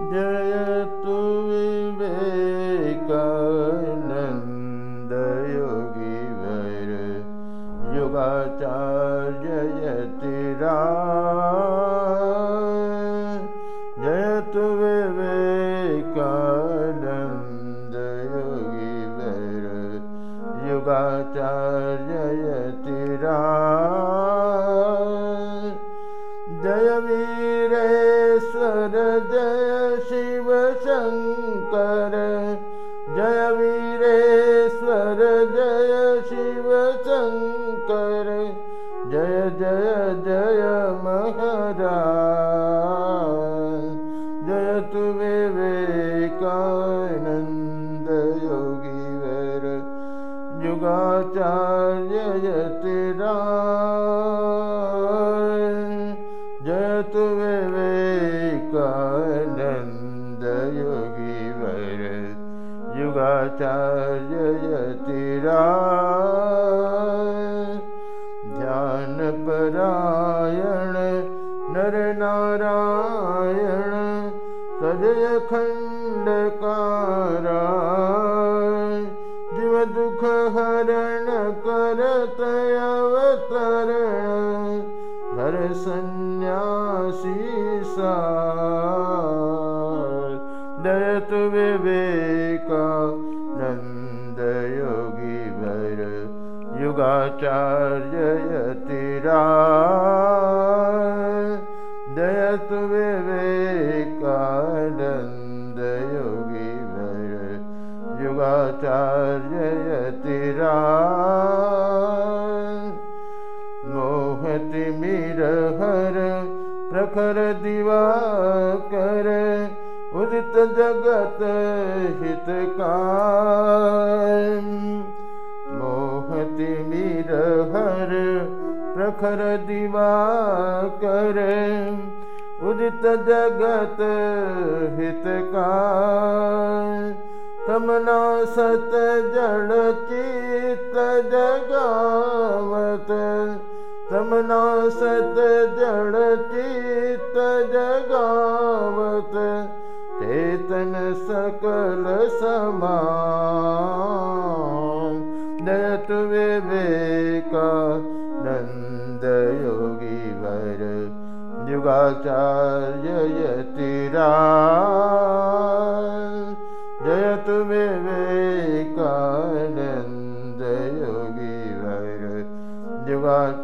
जयतु विवेकानन्द योगी वर युगाचार्य जयति रा जयतु विवेकानन्द योगी वर युगाचार्य तु विवेकानन्द योगीवर युगाचार्य यतिरा जयतु विवेकानन्द योगी वर युगाचार्य यतिरा ध्यानपरायण नरनारायण हरण करतयवतरण घर सन्यासीसा। दयतु विवेका नन्द योगी भर युगाचार्य यतिरा युगाचार्य यतिरा मोहति मिरहर प्रखर दिवाकर उदित जगत हितकार। मोहति मिरहर प्रखर दिवाकर उदित जगत हितकार तमना सत जड़ चित जगावत। तमना सत जड़ चित जगावत। चेतन सकल समान दयत विवेका नंद योगी वर युगाचार्य यतिरा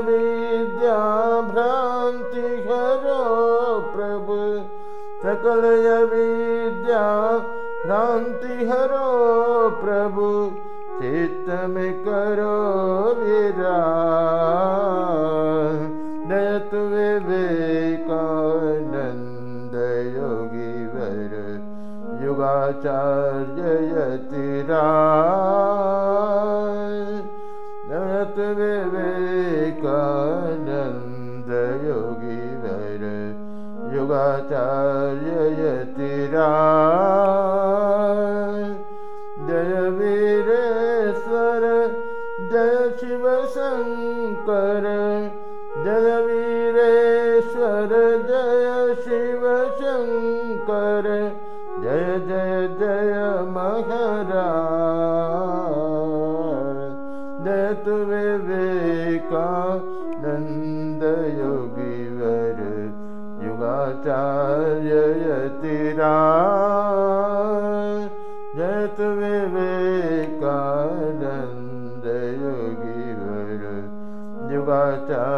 विद्या भ्रांति हरो प्रभु। सकल विद्या भ्रांति हरो प्रभु। चित्त में करो विरा दयत योगी वर युगाचार्य यतिरा दयत विवेकानंद युगाचार्य यतिरा जय वीरेश्वर जय शिव शङ्कर जय वीरेश्वर जय शिव शङ्कर जय जय जय महाराज। जय तु विवेका जयति जत जयतु विवेकानन्दयोगी भरु युवाचार्ययति